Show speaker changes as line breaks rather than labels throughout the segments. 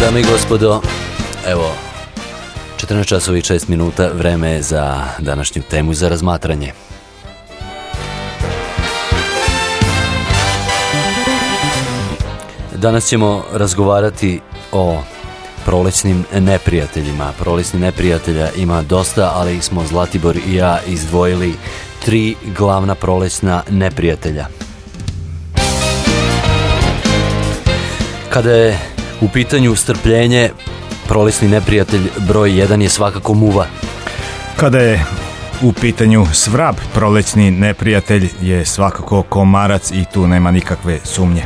Dame i gospodo, evo, 14 časova i 6 minuta, vreme je za današnju temu za razmatranje. Danas ćemo razgovarati o prolećnim neprijateljima. Prolećni neprijatelja ima dosta, ali smo Zlatibor i ja izdvojili tri glavna prolećna neprijatelja. Kada je u pitanju strpljenje, prolećni neprijatelj broj 1 je svakako muva.
Kada je u pitanju svrab, prolećni neprijatelj je svakako komarac i tu nema nikakve sumnje.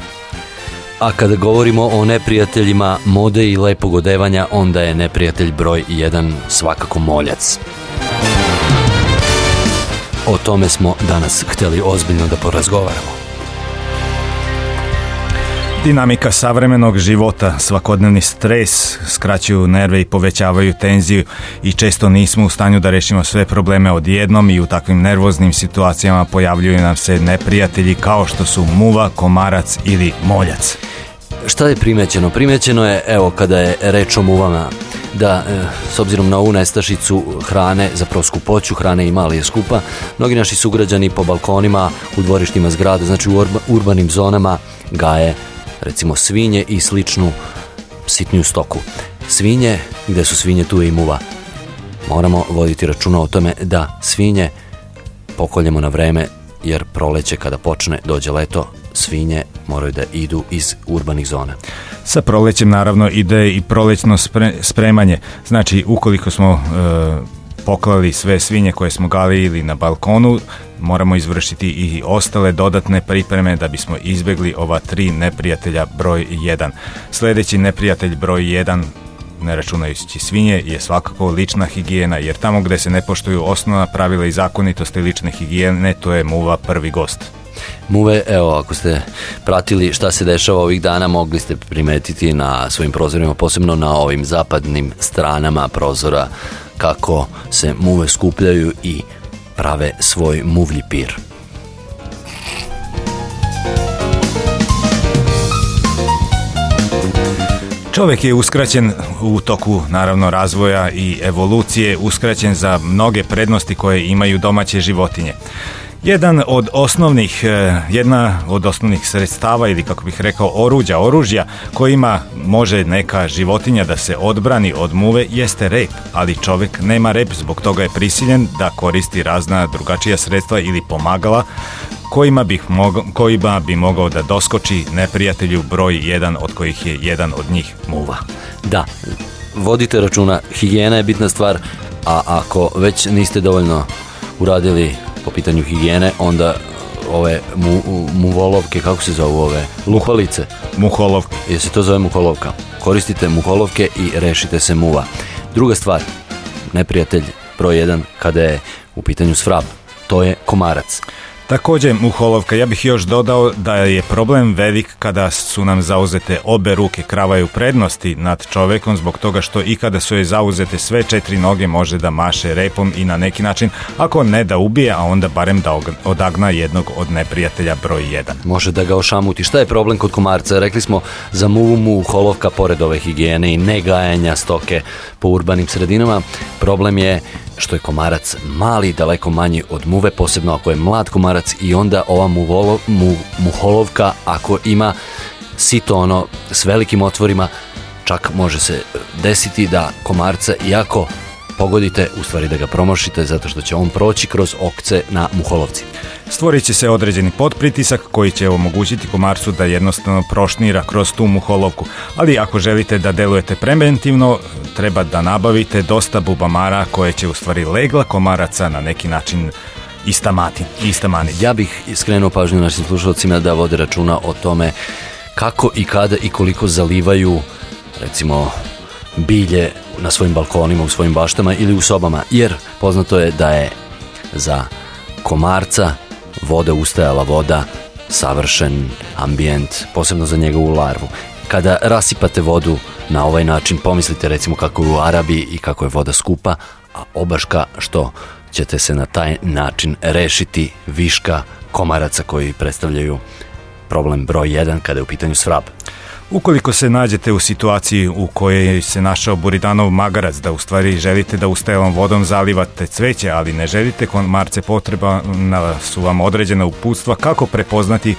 A kada govorimo o neprijateljima mode i lepog odevanja, onda je neprijatelj broj 1 svakako moljac. O tome smo danas htjeli ozbiljno da porazgovaramo.
Dinamika savremenog života, svakodnevni stres skraćuju nerve i povećavaju tenziju i često nismo u stanju da rešimo sve probleme odjednom i u takvim nervoznim situacijama pojavljuju nam se neprijatelji kao što su muva, komarac ili moljac.
Šta je primećeno? Primećeno je, evo, kada je reč o muvama, da e, s obzirom na ovu nestašicu hrane, zapravo skupoću hrane ima, ali je skupa, mnogi naši sugrađani po balkonima, u dvorištima zgrada, znači u urbanim zonama gaje recimo svinje i sličnu sitniju stoku. Svinje, gde su svinje tu je i muva. Moramo voditi računa o tome da svinje pokoljemo na vreme jer proleće kada počne dođe leto svinje moraju da idu iz urbanih zona.
Sa prolećem naravno ide i prolećno spremanje. Znači ukoliko smo e, poklali sve svinje koje smo ili na balkonu, moramo izvršiti i ostale dodatne pripreme da bismo izbjegli ova tri neprijatelja broj 1. Sljedeći neprijatelj broj 1 ne računajući svinje, je svakako lična higijena, jer tamo gdje se ne poštuju osnovna pravila i zakonitosti lične higijene, to je muva prvi gost.
Muve, evo, ako ste pratili šta se dešava ovih dana, mogli ste primetiti na svojim prozorima, posebno na ovim zapadnim stranama prozora, kako se muve skupljaju i prave svoj muvlji pir.
Čovjek je uskraćen u toku naravno razvoja i evolucije, uskraćen za mnoge prednosti koje imaju domaće životinje. Jedan od osnovnih, e, jedna od osnovnih sredstava ili kako bih rekao oruđa, oružja kojima može neka životinja da se odbrani od muve jeste rep, ali čovjek nema rep, zbog toga je prisiljen da koristi razna drugačija sredstva ili pomagala kojima, bih mogao, kojima bi mogao da doskoči neprijatelju broj jedan od kojih je jedan od njih muva.
Da, vodite računa, higijena je bitna stvar, a ako već niste dovoljno uradili po pitanju higijene, onda ove mu, muvolovke, kako se zovu ove? Lupalice.
Muholovke.
Je se to zove muholovka. Koristite muholovke i rešite se muva. Druga stvar, neprijatelj broj jedan kada je u pitanju svrab, to je komarac.
Također, Muholovka, ja bih još dodao da je problem velik kada su nam zauzete obe ruke kravaju prednosti nad čovekom zbog toga što i kada su joj zauzete sve četiri noge može da maše repom i na neki način, ako ne da ubije, a onda barem da odagna jednog od neprijatelja broj 1.
Može da ga ošamuti. Šta je problem kod komarca? Rekli smo za muvu Muholovka pored ove higijene i negajanja stoke po urbanim sredinama. Problem je što je komarac mali, daleko manji od muve, posebno ako je mlad komarac i onda ova muvolo, mu, muholovka ako ima sito ono s velikim otvorima, čak može se desiti da komarca iako pogodite, u stvari da ga promošite zato što će on proći kroz okce na muholovci.
Stvorit će se određeni podpritisak koji će omogućiti komarcu da jednostavno prošnira kroz tu muholovku, ali ako želite da delujete preventivno, treba da nabavite dosta bubamara koje će u stvari legla komaraca na neki način istamati, istamani.
Ja bih skrenuo pažnju našim slušalcima da vode računa o tome kako i kada i koliko zalivaju recimo bilje na svojim balkonima, u svojim baštama ili u sobama, jer poznato je da je za komarca voda ustajala voda savršen ambijent, posebno za njegovu larvu. Kada rasipate vodu na ovaj način, pomislite recimo kako je u Arabiji i kako je voda skupa, a obaška što ćete se na taj način rešiti viška komaraca koji predstavljaju problem broj 1 kada je u pitanju svrab.
Ukoliko se nađete u situaciji u kojoj se našao Buridanov magarac, da u stvari želite da ustelom vodom zalivate cveće, ali ne želite komarce potreba, su vam određena uputstva kako prepoznati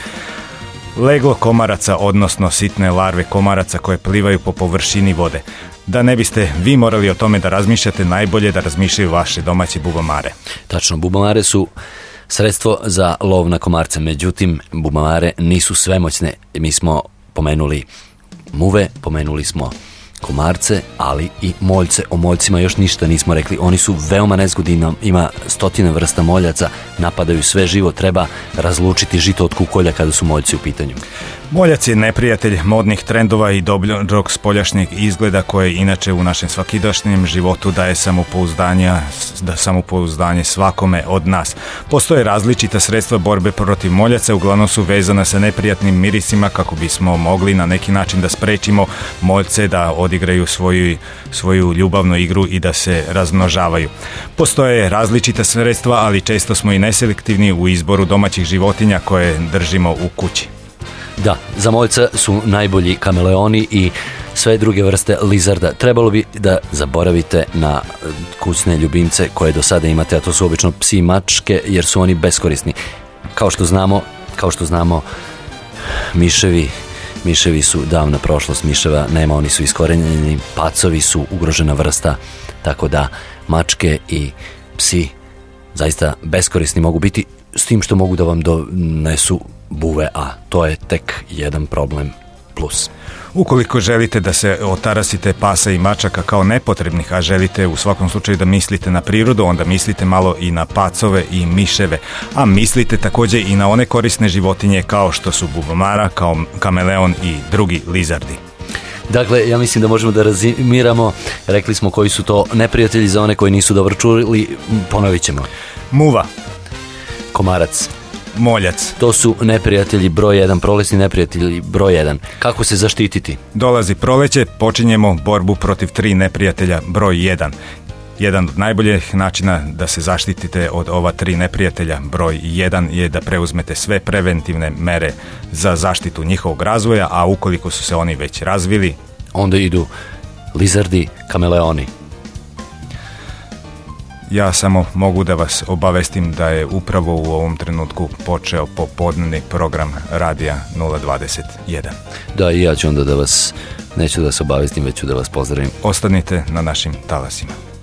leglo komaraca, odnosno sitne larve komaraca koje plivaju po površini vode. Da ne biste vi morali o tome da razmišljate, najbolje da razmišljaju vaše domaće bubamare.
Tačno, bubamare su sredstvo za lov na komarce, međutim, bubamare nisu svemoćne. Mi smo pomenuli muve, pomenuli smo komarce, ali i moljce. O moljcima još ništa nismo rekli. Oni su veoma nezgodni, ima stotine vrsta moljaca, napadaju sve živo, treba razlučiti žito od kukolja kada su moljci u pitanju.
Moljac je neprijatelj modnih trendova i dobrog spoljašnjeg izgleda koje inače u našem svakidašnjem životu daje samopouzdanja, da samopouzdanje svakome od nas. Postoje različita sredstva borbe protiv moljaca, uglavnom su vezana sa neprijatnim mirisima kako bismo mogli na neki način da sprečimo moljce da odigraju svoju, svoju ljubavnu igru i da se razmnožavaju. Postoje različita sredstva, ali često smo i neselektivni u izboru domaćih životinja koje držimo u kući.
Da, za moljca su najbolji kameleoni i sve druge vrste lizarda. Trebalo bi da zaboravite na e, kućne ljubimce koje do sada imate, a to su obično psi mačke, jer su oni beskorisni. Kao što znamo, kao što znamo, miševi Miševi su davna prošlost, miševa nema, oni su iskorenjeni, pacovi su ugrožena vrsta, tako da mačke i psi zaista beskorisni mogu biti s tim što mogu da vam donesu buve, a to je tek jedan problem plus.
Ukoliko želite da se otarasite pasa i mačaka kao nepotrebnih, a želite u svakom slučaju da mislite na prirodu, onda mislite malo i na pacove i miševe, a mislite također i na one korisne životinje kao što su bubomara, kao kameleon i drugi lizardi.
Dakle, ja mislim da možemo da razimiramo, rekli smo koji su to neprijatelji za one koji nisu dobro čuli, ponovit ćemo.
Muva.
Komarac.
Moljac.
To su neprijatelji broj jedan, prolesni neprijatelji broj jedan. Kako se zaštititi?
Dolazi proleće, počinjemo borbu protiv tri neprijatelja broj jedan. Jedan od najboljih načina da se zaštitite od ova tri neprijatelja broj jedan je da preuzmete sve preventivne mere za zaštitu njihovog razvoja, a ukoliko su se oni već razvili,
onda idu lizardi, kameleoni.
Ja samo mogu da vas obavestim da je upravo u ovom trenutku počeo popodnevni program Radija 021.
Da, i ja ću onda da vas, neću da vas obavestim, već ću da vas pozdravim.
Ostanite na našim talasima.